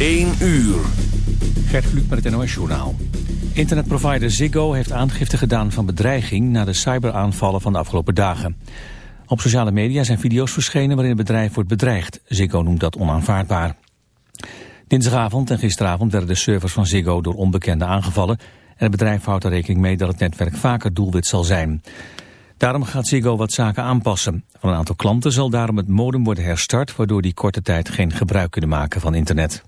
1 uur. Gert Kluk met het NOS Journaal. Internetprovider Ziggo heeft aangifte gedaan van bedreiging... na de cyberaanvallen van de afgelopen dagen. Op sociale media zijn video's verschenen waarin het bedrijf wordt bedreigd. Ziggo noemt dat onaanvaardbaar. Dinsdagavond en gisteravond werden de servers van Ziggo door onbekenden aangevallen... en het bedrijf houdt er rekening mee dat het netwerk vaker doelwit zal zijn. Daarom gaat Ziggo wat zaken aanpassen. Van een aantal klanten zal daarom het modem worden herstart... waardoor die korte tijd geen gebruik kunnen maken van internet.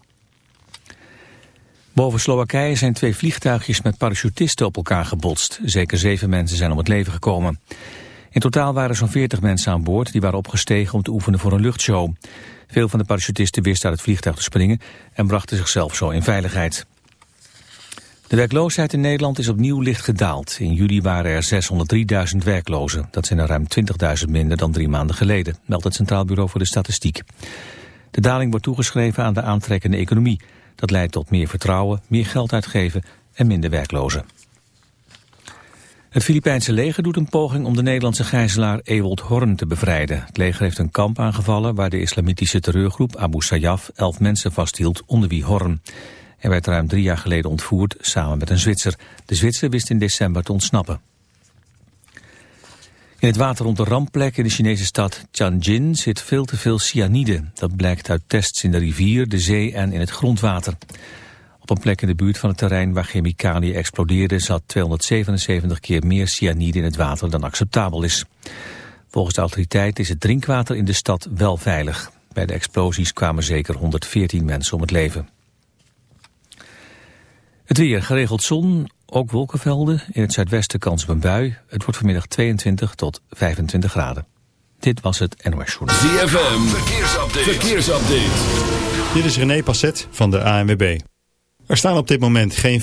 Boven Slowakije zijn twee vliegtuigjes met parachutisten op elkaar gebotst. Zeker zeven mensen zijn om het leven gekomen. In totaal waren zo'n 40 mensen aan boord die waren opgestegen om te oefenen voor een luchtshow. Veel van de parachutisten wisten uit het vliegtuig te springen en brachten zichzelf zo in veiligheid. De werkloosheid in Nederland is opnieuw licht gedaald. In juli waren er 603.000 werklozen. Dat zijn er ruim 20.000 minder dan drie maanden geleden, meldt het Centraal Bureau voor de Statistiek. De daling wordt toegeschreven aan de aantrekkende economie. Dat leidt tot meer vertrouwen, meer geld uitgeven en minder werklozen. Het Filipijnse leger doet een poging om de Nederlandse gijzelaar Ewald Horn te bevrijden. Het leger heeft een kamp aangevallen waar de islamitische terreurgroep Abu Sayyaf elf mensen vasthield, onder wie Horn. Hij werd ruim drie jaar geleden ontvoerd, samen met een Zwitser. De Zwitser wist in december te ontsnappen. In het water rond de rampplek in de Chinese stad Tianjin zit veel te veel cyanide. Dat blijkt uit tests in de rivier, de zee en in het grondwater. Op een plek in de buurt van het terrein waar chemicaliën explodeerden... zat 277 keer meer cyanide in het water dan acceptabel is. Volgens de autoriteit is het drinkwater in de stad wel veilig. Bij de explosies kwamen zeker 114 mensen om het leven. Het weer, geregeld zon, ook wolkenvelden. In het zuidwesten kans op een bui. Het wordt vanmiddag 22 tot 25 graden. Dit was het NOS Journal. ZFM, verkeersupdate. verkeersupdate. Dit is René Passet van de ANWB. Er staan op dit moment geen...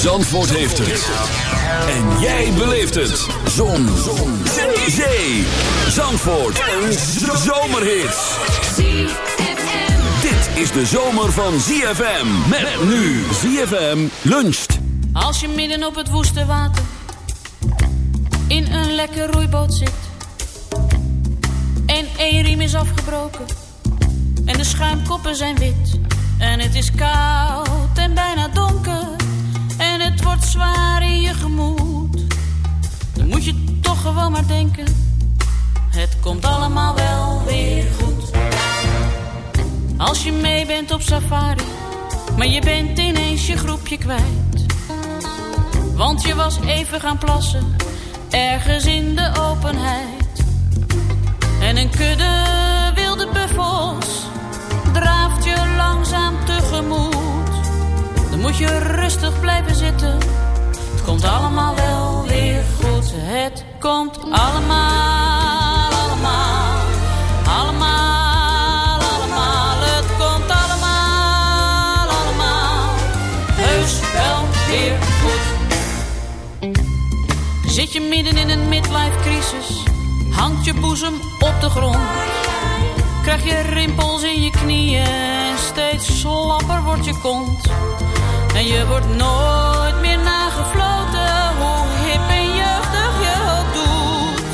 Zandvoort heeft het. En jij beleeft het. Zon. Zon. Zee. Zandvoort. Een zomerhit. Dit is de zomer van ZFM. Met nu ZFM luncht. Als je midden op het woeste water. In een lekker roeiboot zit. En één riem is afgebroken. En de schuimkoppen zijn wit. En het is koud en bijna donker het wordt zwaar in je gemoed. Dan moet je toch gewoon maar denken, het komt allemaal wel weer goed. Als je mee bent op safari, maar je bent ineens je groepje kwijt. Want je was even gaan plassen, ergens in de openheid. En een kudde moet je rustig blijven zitten. Het komt allemaal wel weer goed. Het komt allemaal, allemaal, allemaal, allemaal. Het komt allemaal, allemaal, heus wel weer goed. Zit je midden in een midlife crisis, hangt je boezem op de grond. Krijg je rimpels in je knieën wordt je kont. En je wordt nooit meer nagefloten, hoe hip en jeugdig je ook doet.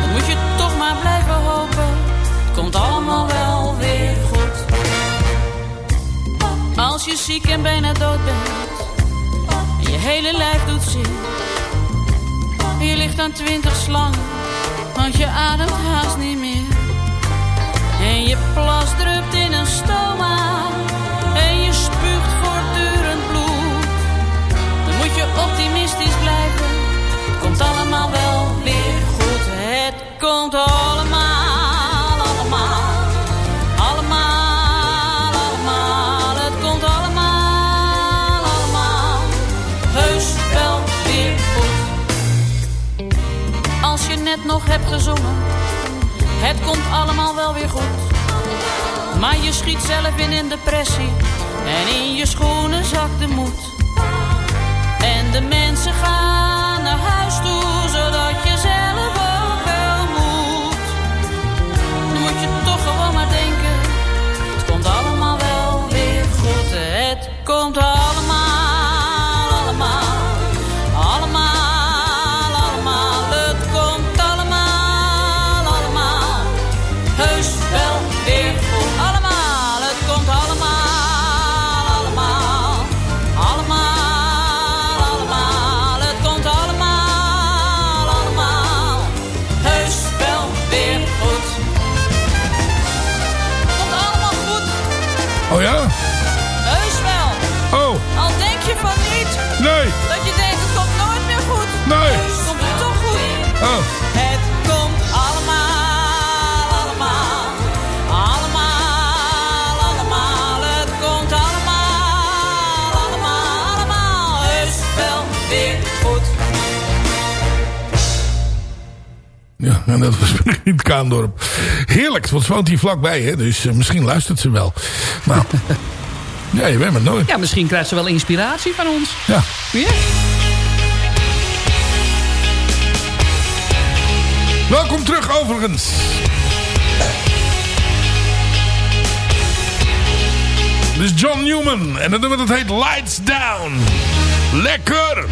Dan moet je toch maar blijven hopen, het komt allemaal wel weer goed. Als je ziek en bijna dood bent, en je hele lijf doet zin. Je ligt aan twintig slangen, want je ademt haast niet meer. En je plas drupt in een stoma. Optimistisch blijven. Het komt allemaal wel weer goed. Het komt allemaal, allemaal. Allemaal, allemaal. Het komt allemaal, allemaal. Heus wel weer goed. Als je net nog hebt gezongen het komt allemaal wel weer goed. Maar je schiet zelf in een depressie. En in je schoenen zakt de moed. De mensen gaan naar huis toe, zodat je zelf ook wel moet. Dan moet je toch gewoon maar denken. Het komt allemaal wel weer goed. Het komt en dat was Brigitte Kaandorp. Heerlijk, want ze woont hier vlakbij, hè, dus eh, misschien luistert ze wel. Nou, ja, je weet maar nooit. Ja, misschien krijgt ze wel inspiratie van ons. Ja. Ja? Welkom terug overigens. Dit is John Newman en dat nummer dat heet Lights Down. Lekker!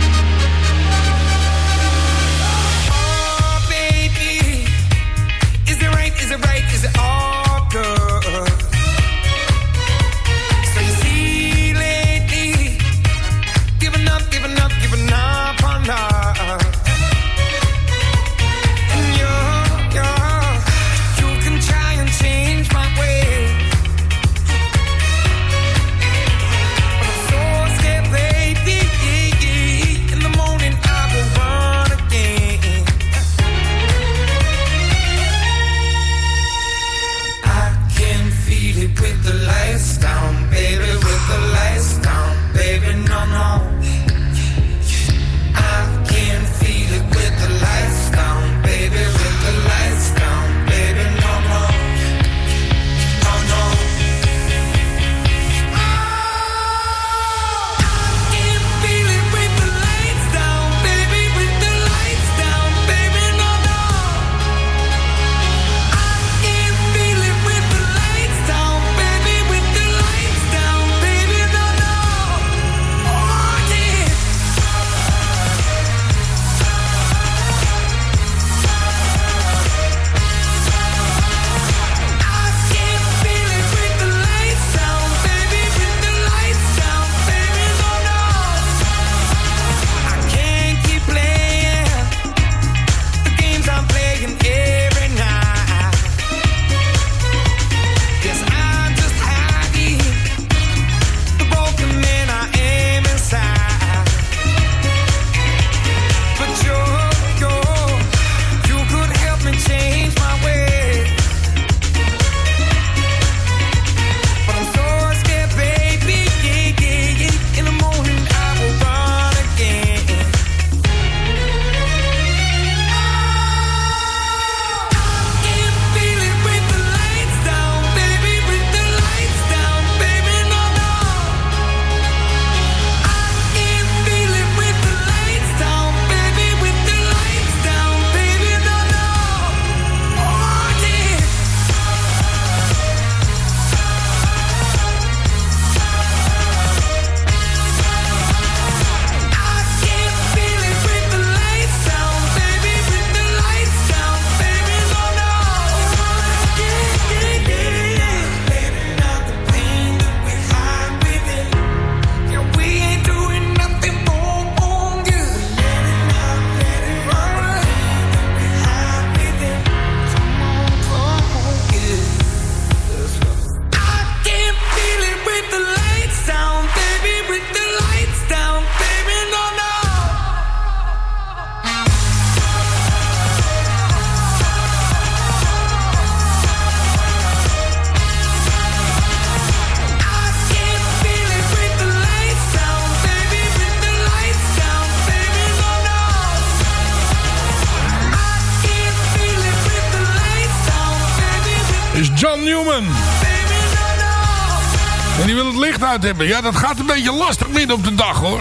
Hebben. Ja, dat gaat een beetje lastig midden op de dag hoor.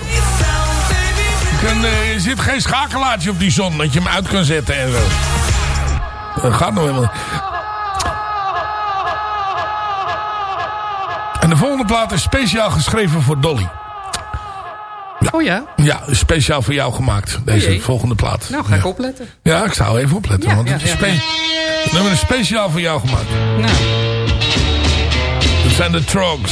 Kan, eh, er zit geen schakelaartje op die zon dat je hem uit kan zetten en zo. Dat gaat nog helemaal. En de volgende plaat is speciaal geschreven voor Dolly. Oh ja? Ja, speciaal voor jou gemaakt. Deze jee. volgende plaat. Nou, ga ik ja. opletten. Ja, ik zou even opletten. Ja, want het is. Het nummer is speciaal voor jou gemaakt. Nou, Dat zijn de Trogs.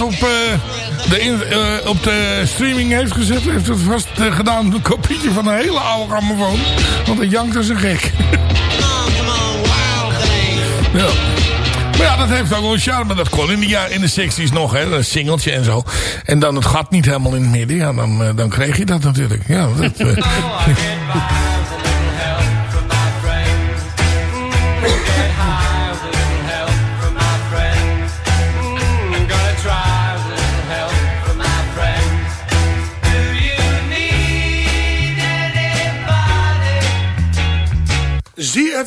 op, eh, de, eh, op de streaming heeft gezet... heeft het vast eh, gedaan een kopietje van een hele oude grammofoon. Want het jankt als een gek. Ja. Maar ja, dat heeft ook wel charme. Dat kon in de, ja- in de 60s nog, hè. Een singeltje en zo. En dan het gat niet helemaal in het midden. Ja, dan, dan kreeg je dat natuurlijk. Ja, dat,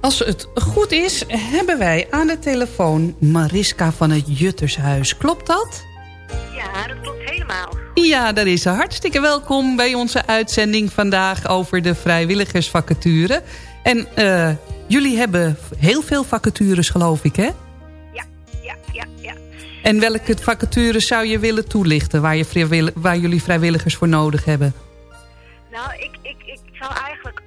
als het goed is, hebben wij aan de telefoon Mariska van het Juttershuis. Klopt dat? Ja, dat klopt helemaal. Ja, daar is ze. Hartstikke welkom bij onze uitzending vandaag over de vrijwilligersvacature. En eh, jullie hebben heel veel vacatures, geloof ik, hè? Ja, ja, ja, ja. En welke vacatures zou je willen toelichten waar, je waar jullie vrijwilligers voor nodig hebben? Nou, ik, ik, ik zou eigenlijk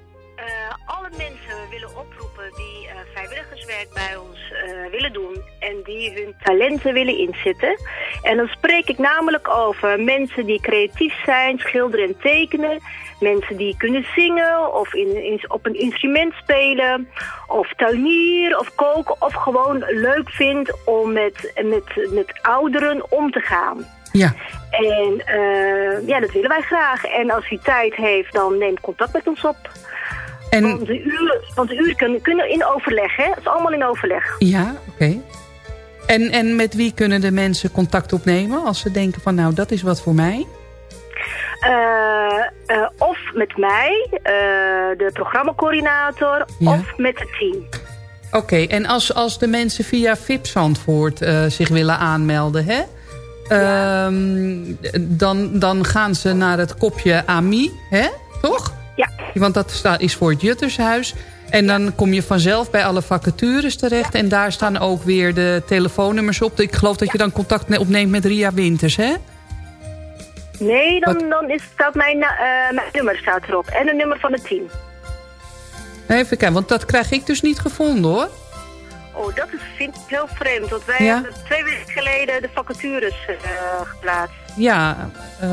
willen doen en die hun talenten willen inzetten. En dan spreek ik namelijk over mensen die creatief zijn, schilderen en tekenen. Mensen die kunnen zingen of in, in- op een instrument spelen. Of tuinier of koken of gewoon leuk vindt om met, met, met ouderen om te gaan. Ja. En eh, ja, dat willen wij graag. En als u tijd heeft, dan neem contact met ons op. En- Want de uren, want de uren kunnen, kunnen in overleg, hè? Het is allemaal in overleg. Ja, oké. En, en met wie kunnen de mensen contact opnemen als ze denken van nou dat is wat voor mij? Eh, eh, of met mij, eh, de programmacoördinator, Ja. of met het team. Oké, en als, als de mensen via VIP Zandvoort eh, zich willen aanmelden, hè? Ehm, dan, dan gaan ze naar het kopje AMI, hè? Toch? Ja. Want dat is voor het Juttershuis. En dan kom je vanzelf bij alle vacatures terecht. En daar staan ook weer de telefoonnummers op. Ik geloof dat je dan contact ne- opneemt met Ria Winters, hè? Nee, dan, dan is, staat mijn, eh, mijn nummer staat erop. En een nummer van het team. Even kijken, want dat krijg ik dus niet gevonden, hoor. Oh, dat is, vind ik heel vreemd. Want wij Ja? hebben twee weken geleden de vacatures eh, geplaatst. Ja, eh,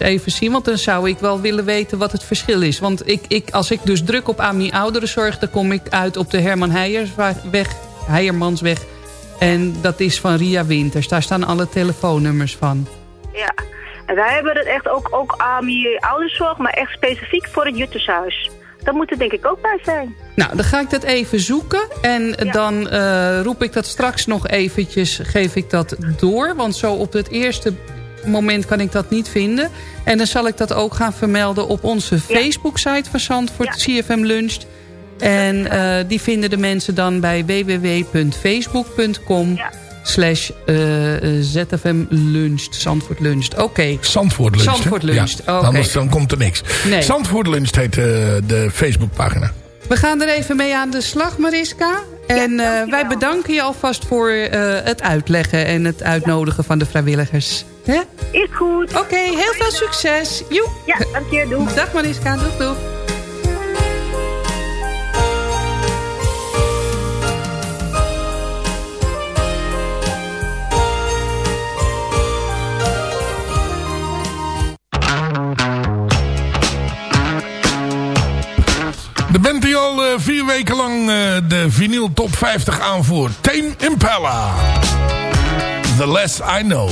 even zien, want dan zou ik wel willen weten wat het verschil is. Want ik, ik, als ik dus druk op AMI Ouderenzorg... dan kom ik uit op de Herman Heijersweg, Heijermansweg. En dat is van Ria Winters. Daar staan alle telefoonnummers van. Ja. En wij hebben het echt ook, ook AMI ouderszorg, maar echt specifiek voor het Juttershuis. Daar moet er denk ik ook bij zijn. Nou, dan ga ik dat even zoeken. En dan eh, roep ik dat straks nog eventjes, geef ik dat door. Want zo op het eerste moment kan ik dat niet vinden. En dan zal ik dat ook gaan vermelden op onze Facebook-site van Zandvoort, CFM Luncht. En eh, die vinden de mensen dan bij www.facebook.com slash eh, ZFM Luncht, Zandvoort Luncht. Oké. Zandvoort Lunch. hè? Zandvoort Luncht, Ja, oké. Anders dan komt er niks. Nee. Zandvoort Lunch heet eh, de Facebookpagina. We gaan er even mee aan de slag, Mariska. En eh, wij bedanken je alvast voor eh, het uitleggen en het uitnodigen van de vrijwilligers. Hè? Is goed. Oké, heel veel succes. Joep. Ja, dank je. Doei. Dag Mariska, doeg doeg. De band die al eh, vier weken lang eh, de vinyl top 50 aanvoert. Tame Impala. The Less I Know.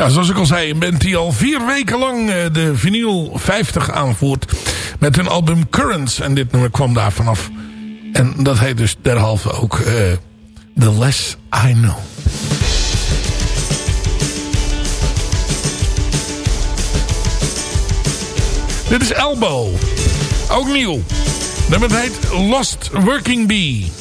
Ja, zoals ik al zei, een band die al vier weken lang eh, de vinyl 50 aanvoert. Met hun album Currents. En dit nummer kwam daar vanaf. En dat heet dus derhalve ook eh, The Less I Know. Dit is Elbow. Ook nieuw. Nummer heet Lost Working Bee.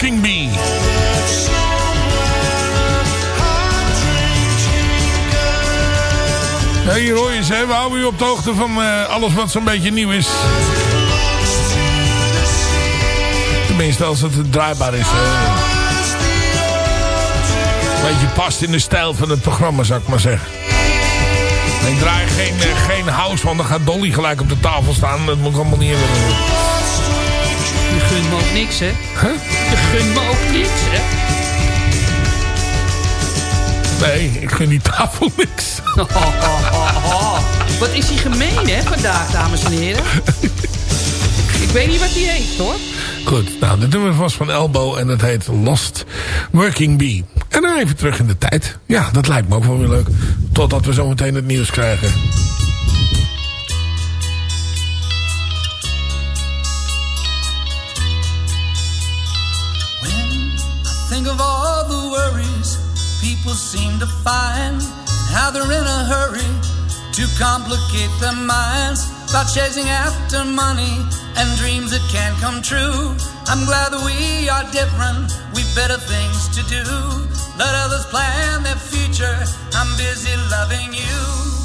Working Bee. Hoor je ze. We houden u op de hoogte van eh, alles wat zo'n beetje nieuw is. Tenminste, als het draaibaar is. Een beetje past in de stijl van het programma, zou ik maar zeggen. Ik draai geen, eh, geen house, want dan gaat Dolly gelijk op de tafel staan. Dat moet ik allemaal niet hebben. Je gunt me ook niks, hè? Huh? Je gunt me ook niks, hè? Nee, ik gun die tafel niks. Wat is hij gemeen, hè, vandaag, dames en heren? Ik weet niet wat hij heeft, hoor. Goed, nou, dit nummer was van Elbow en het heet Lost Working Bee. En dan even terug in de tijd. Ja, dat lijkt me ook wel weer leuk. Totdat we zometeen het nieuws krijgen. People seem to find how they're in a hurry to complicate their minds by chasing after money and dreams that can't come true. I'm glad that we are different, we've better things to do. Let others plan their future, I'm busy loving you.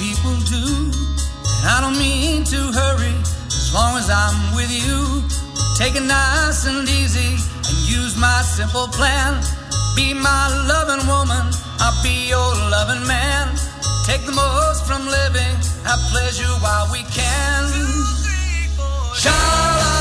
People do. And I don't mean to hurry as long as I'm with you. Take it nice and easy and use my simple plan. Be my loving woman, I'll be your loving man. Take the most from living, have pleasure while we can. Sha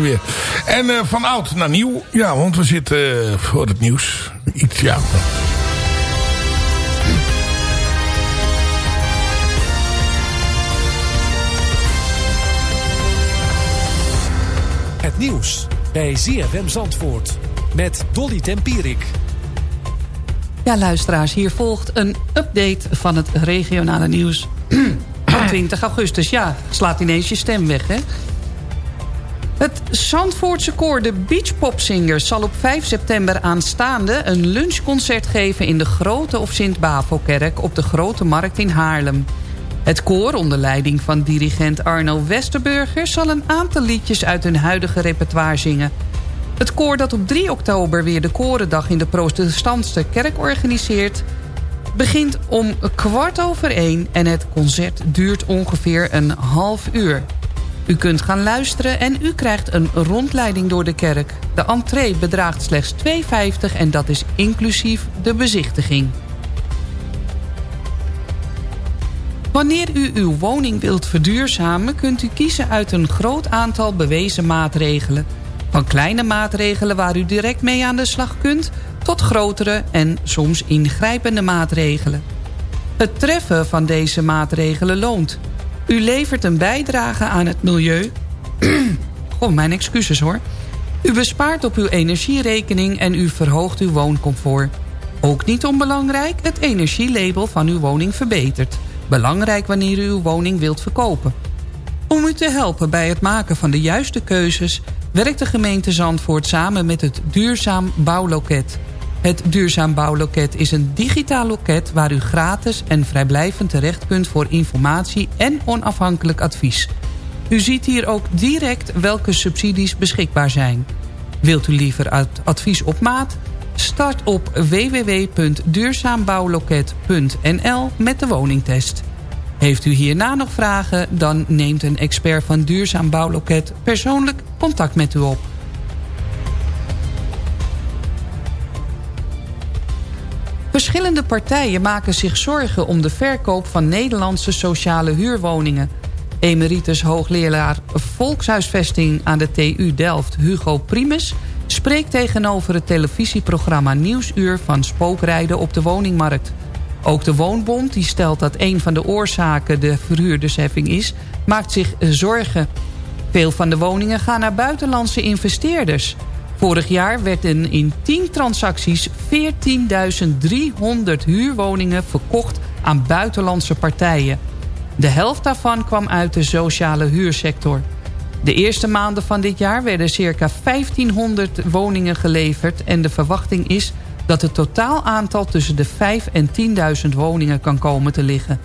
weer. En eh, van oud naar nieuw. Ja, want we zitten eh, voor het nieuws. Iets, ja. Het nieuws bij ZFM Zandvoort met Dolly Tempierik. Ja, luisteraars, hier volgt een update van het regionale nieuws. van 20 augustus, ja, slaat ineens je stem weg, hè? Zandvoortse koor de Beachpopzingers zal op 5 september aanstaande... een lunchconcert geven in de Grote of Sint-Bavo-kerk... op de Grote Markt in Haarlem. Het koor, onder leiding van dirigent Arno Westerburger... zal een aantal liedjes uit hun huidige repertoire zingen. Het koor dat op 3 oktober weer de Korendag in de protestantse kerk organiseert... begint om kwart over één en het concert duurt ongeveer een half uur. U kunt gaan luisteren en u krijgt een rondleiding door de kerk. De entree bedraagt slechts 2,50 en dat is inclusief de bezichtiging. Wanneer u uw woning wilt verduurzamen... kunt u kiezen uit een groot aantal bewezen maatregelen. Van kleine maatregelen waar u direct mee aan de slag kunt... tot grotere en soms ingrijpende maatregelen. Het treffen van deze maatregelen loont. U levert een bijdrage aan het milieu... oh, mijn excuses hoor. U bespaart op uw energierekening en u verhoogt uw wooncomfort. Ook niet onbelangrijk, het energielabel van uw woning verbetert. Belangrijk wanneer u uw woning wilt verkopen. Om u te helpen bij het maken van de juiste keuzes... werkt de gemeente Zandvoort samen met het Duurzaam Bouwloket. Het Duurzaam Bouwloket is een digitaal loket... waar u gratis en vrijblijvend terecht kunt voor informatie en onafhankelijk advies. U ziet hier ook direct welke subsidies beschikbaar zijn. Wilt u liever ad- advies op maat? Start op www.duurzaambouwloket.nl met de woningtest. Heeft u hierna nog vragen, dan neemt een expert van Duurzaam Bouwloket persoonlijk contact met u op. Verschillende partijen maken zich zorgen om de verkoop van Nederlandse sociale huurwoningen. Emeritus hoogleraar Volkshuisvesting aan de TU Delft Hugo Primus... spreekt tegenover het televisieprogramma Nieuwsuur van spookrijden op de woningmarkt. Ook de Woonbond, die stelt dat een van de oorzaken de verhuurdersheffing is... maakt zich zorgen. Veel van de woningen gaan naar buitenlandse investeerders. Vorig jaar werden in 10 transacties 14.300 huurwoningen verkocht aan buitenlandse partijen. De helft daarvan kwam uit de sociale huursector. De eerste maanden van dit jaar werden circa 1500 woningen geleverd... en de verwachting is dat het totaal aantal tussen de 5 en 10.000 woningen kan komen te liggen.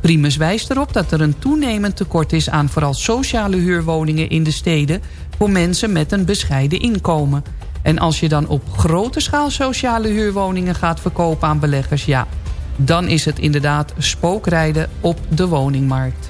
Primus wijst erop dat er een toenemend tekort is aan vooral sociale huurwoningen in de steden... voor mensen met een bescheiden inkomen. En als je dan op grote schaal sociale huurwoningen gaat verkopen aan beleggers... ja, dan is het inderdaad spookrijden op de woningmarkt.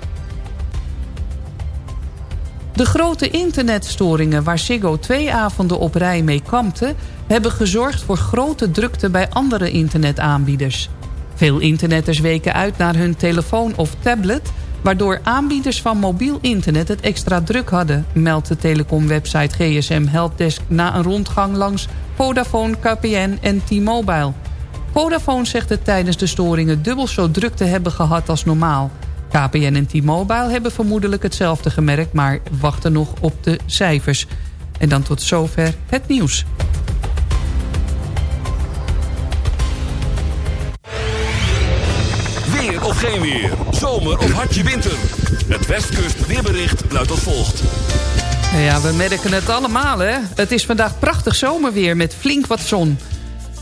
De grote internetstoringen waar Ziggo twee avonden op rij mee kampte... hebben gezorgd voor grote drukte bij andere internetaanbieders. Veel internetters weken uit naar hun telefoon of tablet... waardoor aanbieders van mobiel internet het extra druk hadden... meldt de telecomwebsite GSM Helpdesk na een rondgang langs Vodafone, KPN en T-Mobile. Vodafone zegt het tijdens de storingen dubbel zo druk te hebben gehad als normaal. KPN en T-Mobile hebben vermoedelijk hetzelfde gemerkt... maar wachten nog op de cijfers. En dan tot zover het nieuws. Geen weer. Zomer of hartje winter. Het Westkust weerbericht luidt als volgt. Ja, we merken het allemaal, hè. Het is vandaag prachtig zomerweer met flink wat zon.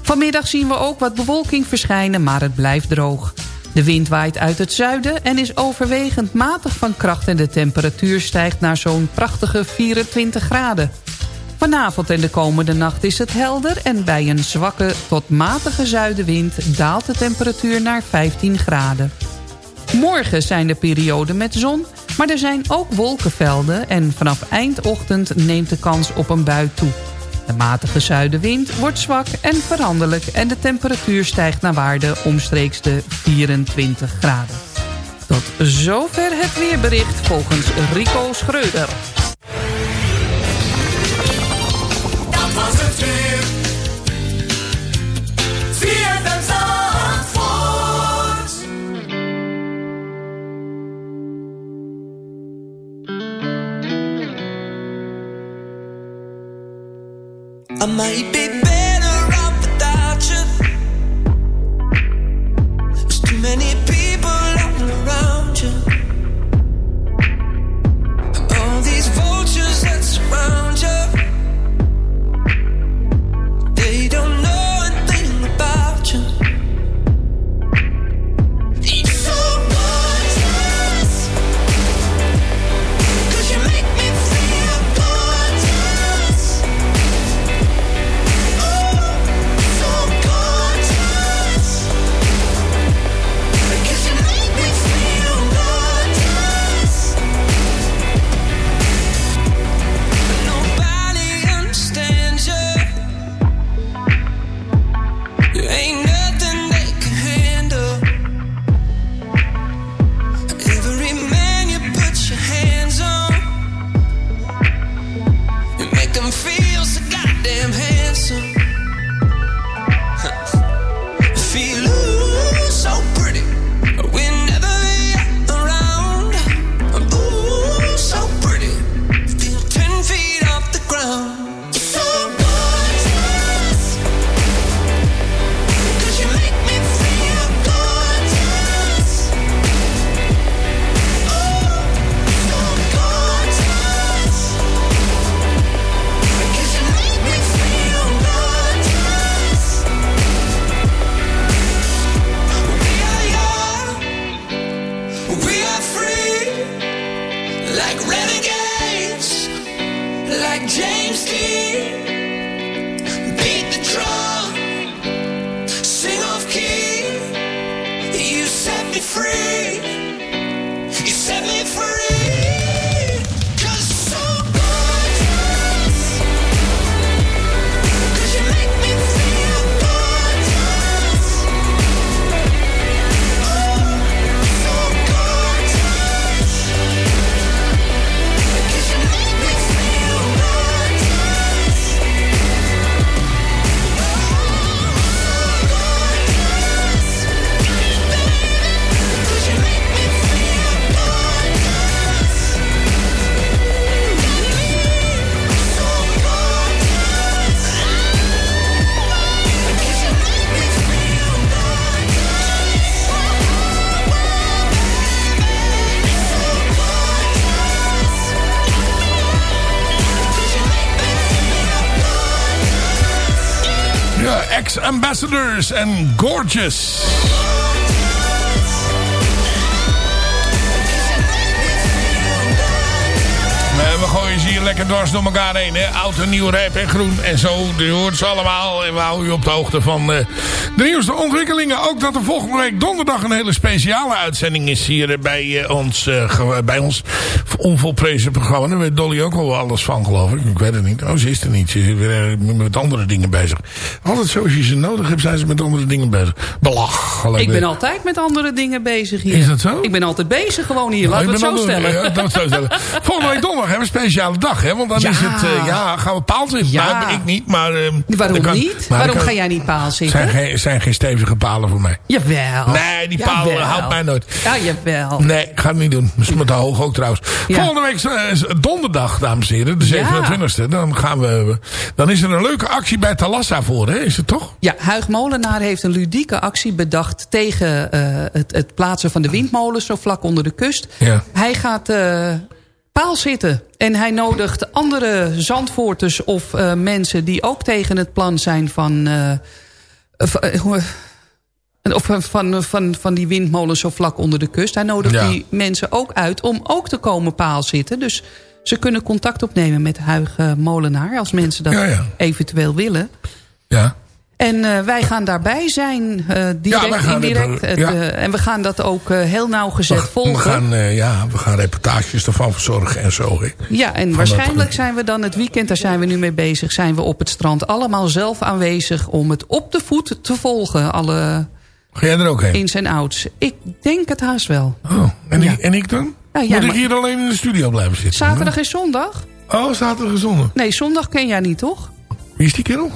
Vanmiddag zien we ook wat bewolking verschijnen, maar het blijft droog. De wind waait uit het zuiden en is overwegend matig van kracht... en de temperatuur stijgt naar zo'n prachtige 24 graden. Vanavond en de komende nacht is het helder... en bij een zwakke tot matige zuidenwind daalt de temperatuur naar 15 graden. Morgen zijn er perioden met zon, maar er zijn ook wolkenvelden... en vanaf eindochtend neemt de kans op een bui toe. De matige zuidenwind wordt zwak en veranderlijk... en de temperatuur stijgt naar waarde omstreeks de 24 graden. Tot zover het weerbericht volgens Rico Schreuder. I might be better Ex-Ambassadors en Gorgeous. Lekker dwars door elkaar heen. Hè? Oud en nieuw, rijp en groen. En zo, je hoort ze allemaal. En we houden u op de hoogte van uh, de nieuwste ontwikkelingen. Ook dat er volgende week donderdag een hele speciale uitzending is hier bij uh, ons, bij ons onvolprezen programma. Daar weet Dolly ook wel alles van, geloof ik. Ik weet het niet. Oh, ze is er niet. Ze is weer met andere dingen bezig. Altijd zo, als je ze nodig hebt, zijn ze met andere dingen bezig. Belachelijk. Ik ben altijd met andere dingen bezig hier. Is dat zo? Ik ben altijd bezig gewoon hier. Laten we het zo stellen. Ja, dat zo stellen. Volgende week donderdag hebben we een speciale dag, hè? Want dan Ja. is het, eh, ja, gaan we paal zitten. Ja. Nou, ben ik niet, maar... eh, Waarom kan- niet? maar Waarom kan- ga jij niet paal zitten? zijn geen, zijn geen stevige palen voor mij. Jawel. Nee, die paal Jawel. houdt mij nooit. Ja, jawel. Nee, ga het niet doen. Dat is met de hoog ook trouwens. Volgende week eh, is donderdag, dames en heren, de Ja. 27e. Dan, gaan we, dan is er een leuke actie bij Talassa voor, hè? Is het toch? Ja, Huig Molenaar heeft een ludieke actie bedacht... tegen eh, het, het plaatsen van de windmolens zo vlak onder de kust. Ja. Hij gaat paal zitten. En hij nodigt andere zandvoorters of eh, mensen... die ook tegen het plan zijn van... eh, eh, of van, van, van, die windmolens zo vlak onder de kust. Hij nodigt Ja. die mensen ook uit om ook te komen paal zitten. Dus ze kunnen contact opnemen met Huig eh, Molenaar... als mensen dat Ja, ja. eventueel willen. Ja. En eh, wij gaan daarbij zijn, eh, Ja, direct, gaan indirect. dit, Het, ja. eh, en we gaan dat ook eh, heel nauwgezet We volgen. gaan, eh, ja, we gaan reportages ervan verzorgen en zo. Ja, en waarschijnlijk zijn we dan het weekend, daar zijn we nu mee bezig... zijn we op het strand allemaal zelf aanwezig om het op de voet te volgen. Alle Ga jij er ook heen? ins en outs. Ik denk het haast wel. Oh, en, ik, en ik dan? Ja, Moet ik hier alleen in de studio blijven zitten? Zaterdag en zondag? Oh, zaterdag en zondag. Nee, zondag ken jij niet, toch? Wie is die kerel?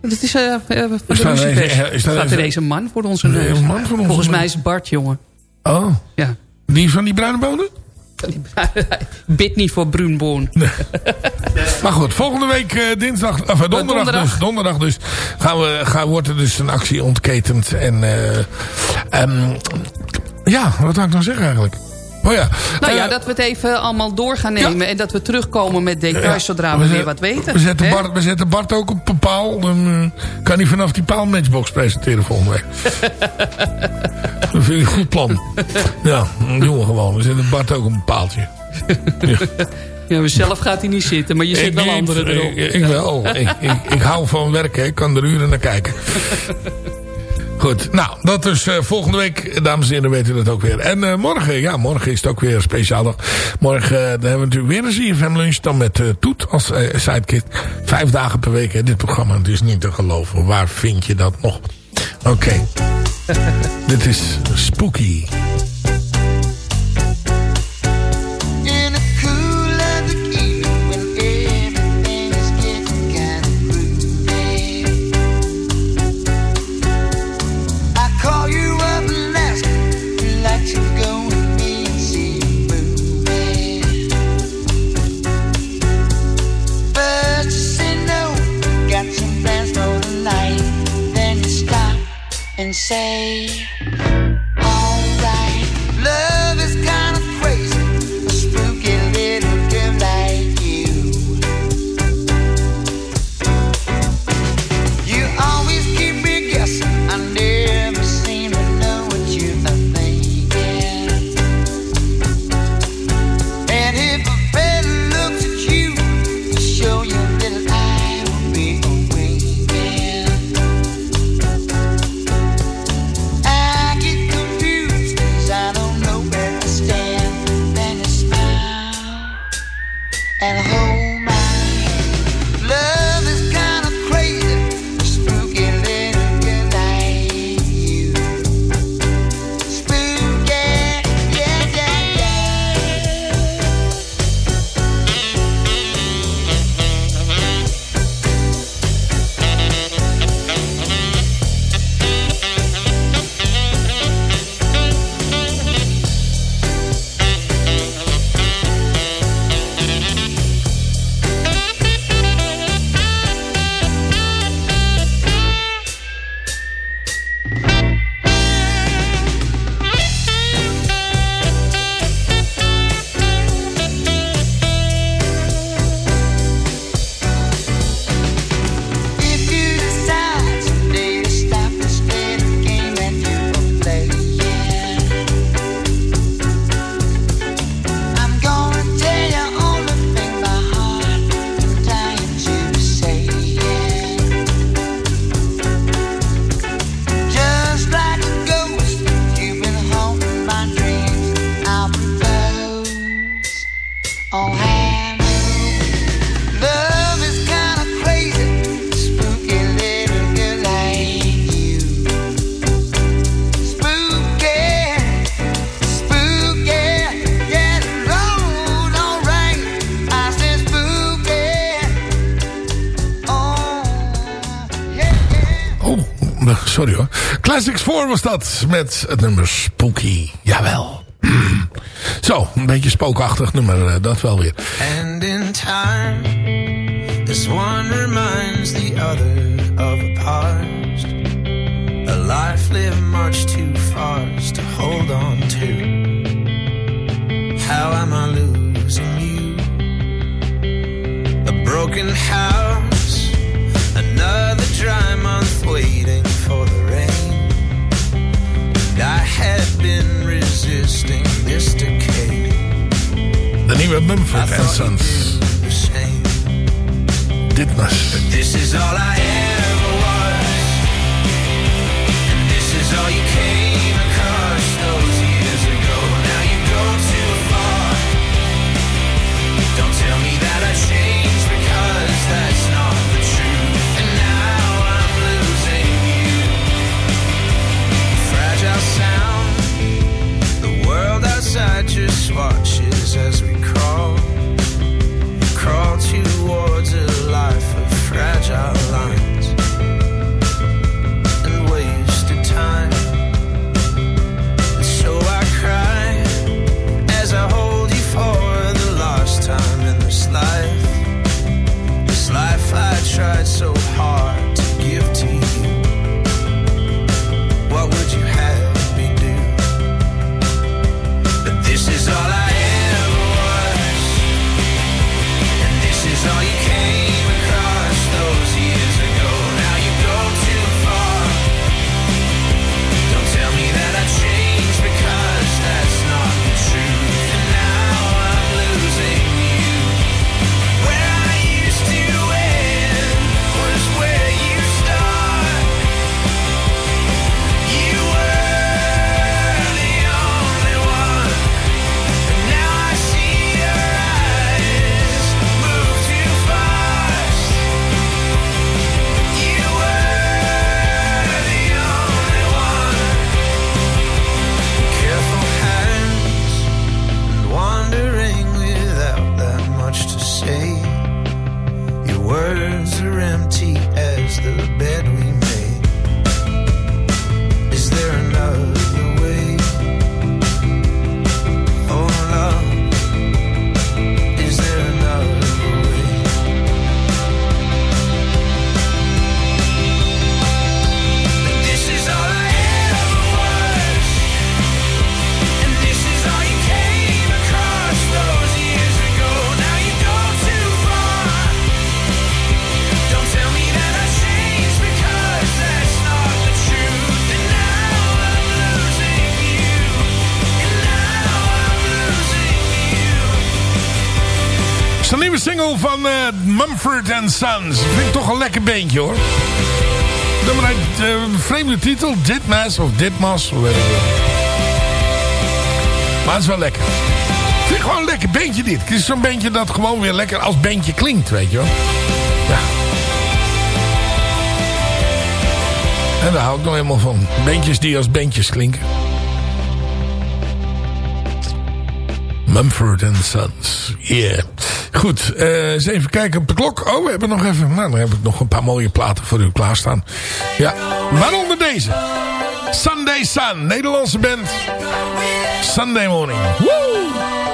Dat is voor de Is lucifers. deze- is Staat deze- deze man voor onze Nee, neus. een man voor onze Volgens mij is het Bart, jongen. Oh, Ja. die van die bruine bonen? Bid niet voor Bruinboon. Maar goed, volgende week eh, dinsdag, of, donderdag, donderdag. Dus, donderdag dus gaan we, gaan, wordt er dus een actie ontketend. En eh, ehm, ja, wat zou ik nou zeggen eigenlijk? Oh ja. Nou eh, ja, dat we het even allemaal door gaan nemen. En dat we terugkomen met details zodra we, zet- weer wat weten. We zetten? Bart, we zetten Bart ook op een paal. Dan eh, kan hij vanaf die paal Matchbox presenteren volgende week. dat vind ik een goed plan. Ja, doen we gewoon. We zetten Bart ook op een paaltje. Ja, maar zelf gaat hij niet zitten, maar je zet wel niet. anderen erop. Ik, ik wel. ik, ik, ik hou van werken. Ik kan er uren naar kijken. Goed, nou, dat is eh, volgende week, dames en heren, weten we dat ook weer. En eh, morgen, ja, morgen is het ook weer speciaal dag. Morgen eh, dan hebben we natuurlijk weer een ZFM lunch, dan met Toet als sidekick. Vijf dagen per week, hè, dit programma. Het is niet te geloven. Waar vind je dat nog? Oké. dit is Spooky. Say, Classics 4 was dat. Met het nummer Spooky. Jawel. Zo, een beetje spookachtig nummer. eh, Dat wel weer. And in time, this one reminds the other of a past. A life lived much too fast to hold on to. How am I losing you? A broken house, another dry month waiting had been resisting this decay. De nieuwe Mumford and Sons. Ditmas. This is all I ever was. And this is all you came across those years ago. Now you go too far. Don't tell me that I changed outside just watches as we crawl. Crawl towards a life of fragile Mumford and Sons. Vind ik toch een lekker beentje hoor. Nummer uit eh, vreemde titel. Ditmas of Ditmas. Hoe weet ik wel. Maar het is wel lekker. Vind gewoon een lekker beentje dit. Het is zo'n beentje dat gewoon weer lekker als beentje klinkt. Weet je wel. Ja. En daar hou ik nog helemaal van. Beentjes die als beentjes klinken. Mumford and Sons. Yeah. Goed, eh, eens even kijken op de klok. Oh, we hebben nog even... Nou, dan heb ik nog een paar mooie platen voor u klaarstaan. Ja, waaronder deze. Sunday Sun, Nederlandse band. Sunday Morning. Woo!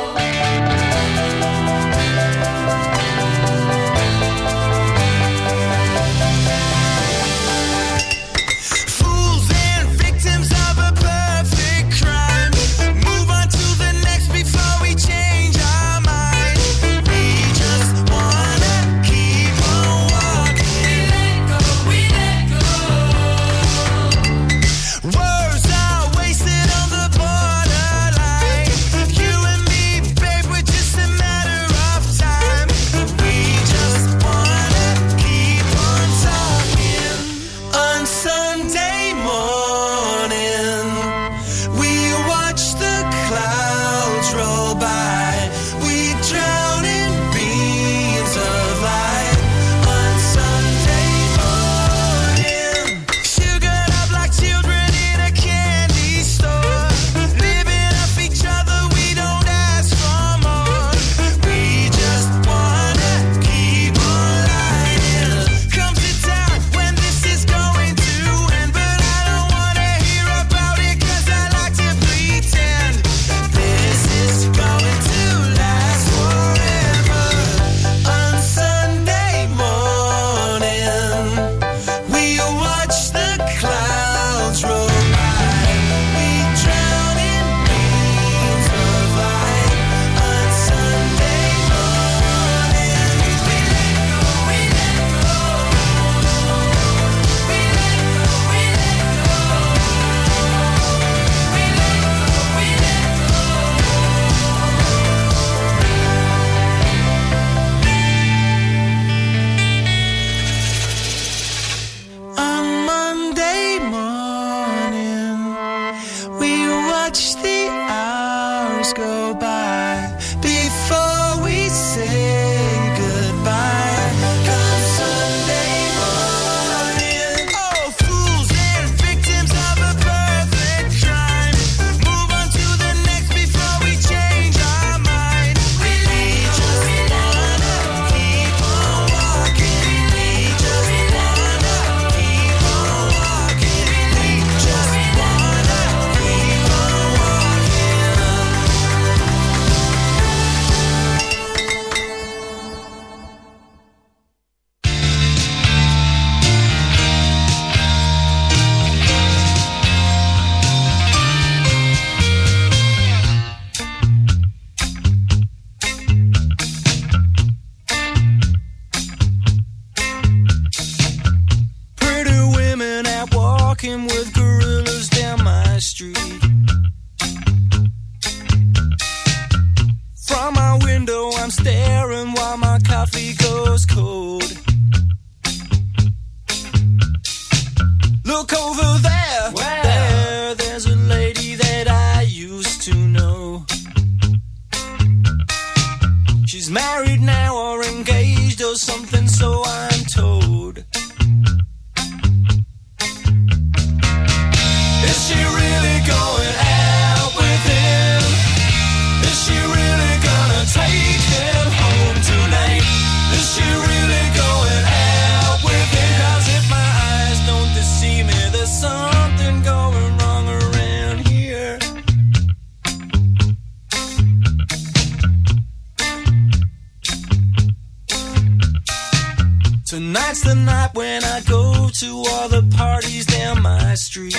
Tonight's the night when I go to all the parties down my street.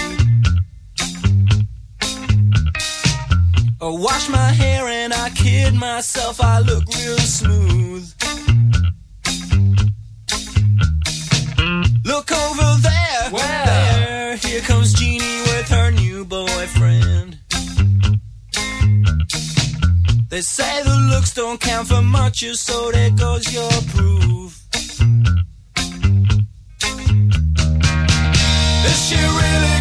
I wash my hair and I kid myself, I look real smooth. Look over there, there, here comes Jeannie with her new boyfriend. They say the looks don't count for much, so there goes your proof. She really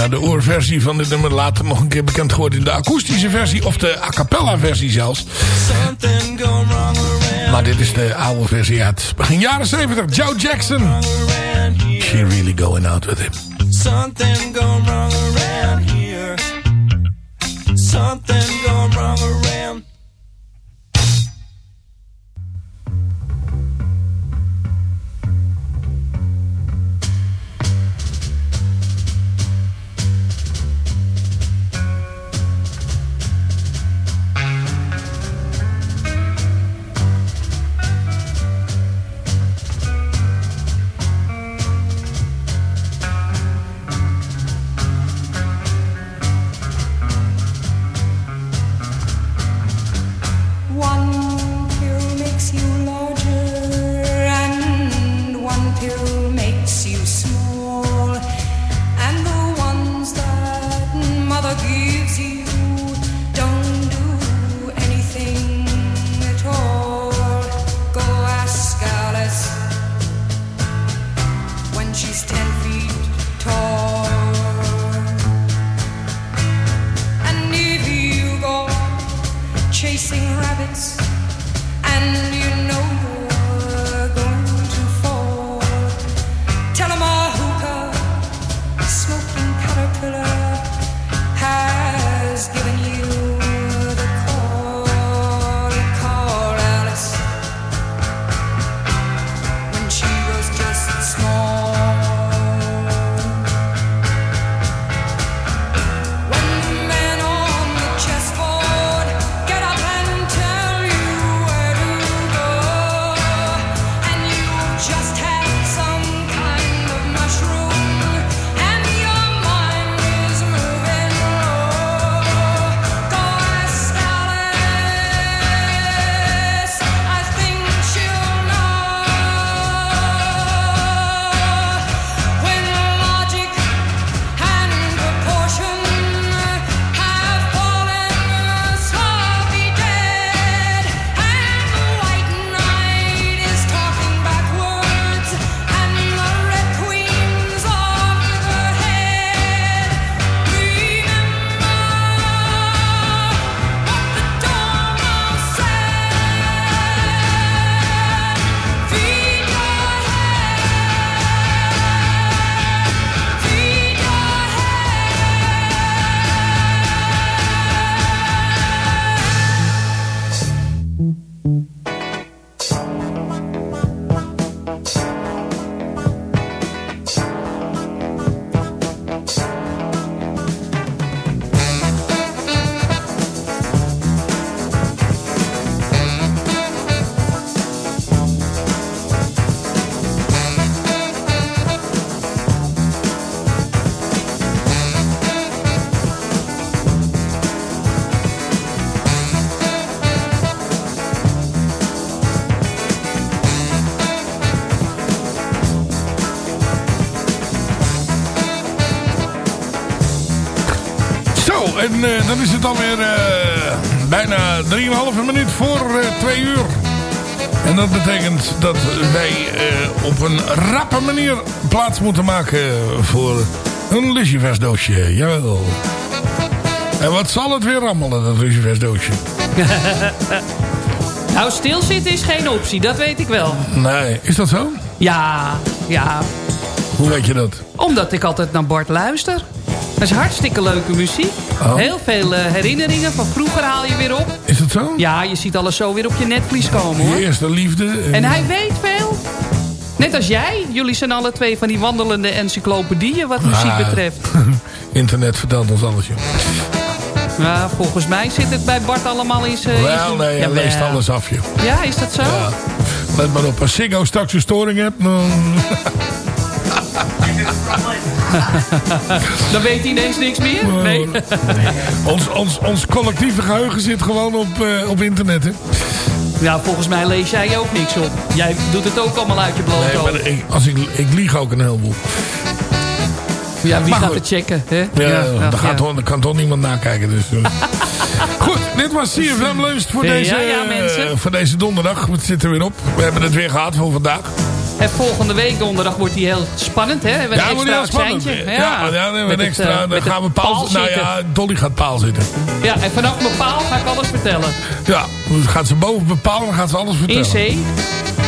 Ja, de oorversie van dit nummer later nog een keer bekend geworden in de akoestische versie. Of de a cappella versie zelfs. Maar dit is de oude versie uit begin jaren 70. Joe Jackson. She really going out with him. Something going wrong around here. Something going wrong around. En eh, dan is het alweer eh bijna 3,5 minuut voor eh 2 uur. En dat betekent dat wij op een rappe manier plaats moeten maken voor een lucifersdoosje. Jawel. En wat zal het weer rammelen, dat lucifersdoosje? Nou, stilzitten is geen optie, dat weet ik wel. Nee, is dat zo? Ja, ja, Hoe weet je dat? omdat ik altijd naar Bart luister. Dat is hartstikke leuke muziek. Oh. Heel veel eh, herinneringen van vroeger haal je weer op. Is dat zo? Ja, je ziet alles zo weer op je netvlies komen hoor. Je eerste liefde. En hij weet veel. Net als jij. Jullie zijn alle twee van die wandelende encyclopedieën wat muziek Ah, betreft. Internet vertelt ons alles, joh. Ja, volgens mij zit het bij Bart allemaal in zijn... Wel, nee, hij leest alles af, joh. Ja, is dat zo? Ja. Let maar op, als Ziggo straks een storing hebt, dan... Dan weet hij ineens niks meer? Nee. ons, ons, ons collectieve geheugen zit gewoon op, eh, op internet, hè? Ja, volgens mij lees jij ook niks op. Jij doet het ook allemaal uit je blote Nee, ik, als ik, ik lieg ook een heleboel. Ja, wie Maar gaat goed. het checken? Hè? Ja, gaat ja. toch, daar kan toch niemand nakijken. Dus, eh. Goed, dit was CFM Lunch voor deze, eh, voor deze donderdag. Het zit er weer op. We hebben het weer gehad voor vandaag. En volgende week donderdag wordt die heel spannend, hè? We hebben Ja, een extra accentje. Ja, ja, dan hebben we Met een het, extra. eh, dan gaan we het paal, nou ja, Dolly gaat paal zitten. Ja, en vanaf mijn paal ga ik alles vertellen. Ja, dan gaat ze boven bepalen, dan gaat ze alles vertellen. In zee.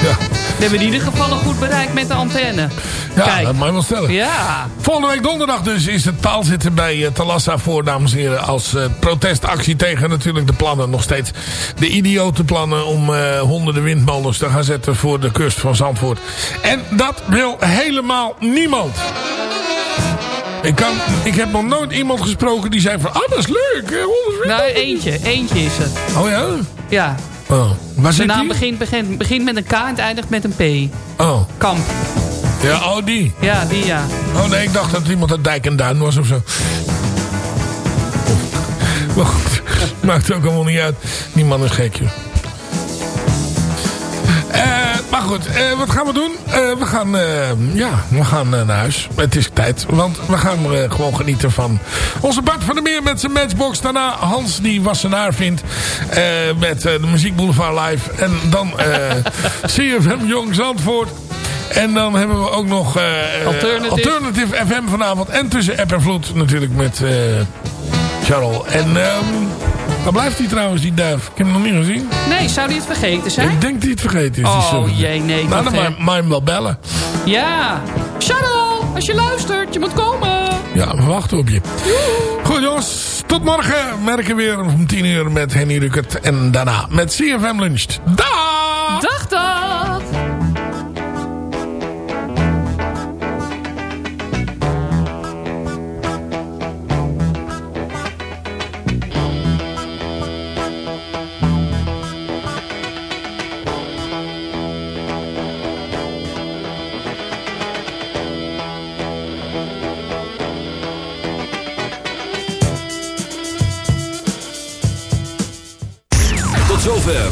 Ja, We hebben in ieder geval een goed bereik met de antenne. ja Kijk. dat mag je wel stellen. Ja. Volgende week donderdag dus is het paalzitten bij eh, Talassa voor, dames en heren. Als eh, protestactie tegen natuurlijk de plannen nog steeds. De idiote plannen om eh, honderden windmolens te gaan zetten voor de kust van Zandvoort. En dat wil helemaal niemand. Ik, kan, ik heb nog nooit iemand gesproken die zei van... Ah, dat is leuk. honderd Nou, windmolens." eentje. Eentje is het. Oh ja? Ja. Oh. Waar zit naam die? begint, begint, begint met een K en eindigt met een P. Oh. Kamp. Ja, oh die. Ja, die ja. Oh nee, ik dacht dat iemand uit Dijk en Duin was of zo. Maar goed, maakt ook allemaal niet uit. Die man is gek, joh. Maar goed, eh, wat gaan we doen? Eh, we gaan, eh, ja, we gaan naar huis. Het is tijd, want we gaan gewoon genieten van onze Bart van der Meer met zijn matchbox. Daarna Hans die Wassenaar vindt met de Muziek Boulevard Live. En dan CFM Jong Zandvoort. En dan hebben we ook nog Alternative. Alternative FM vanavond. En tussen app en vloed natuurlijk met Charles. En ehm waar blijft hij trouwens, die duif? Ik heb hem nog niet gezien. Nee, zou die het vergeten zijn? Ik denk dat hij het vergeten is. die Oh jee, nee. Nou, dan mag je hem wel bellen. Ja. Charles, als je luistert, je moet komen. Ja, we wachten op je. Goed jongens, tot morgen. Merken weer om 10 uur met Henny Rukert. En daarna met CFM Lunch. Dag,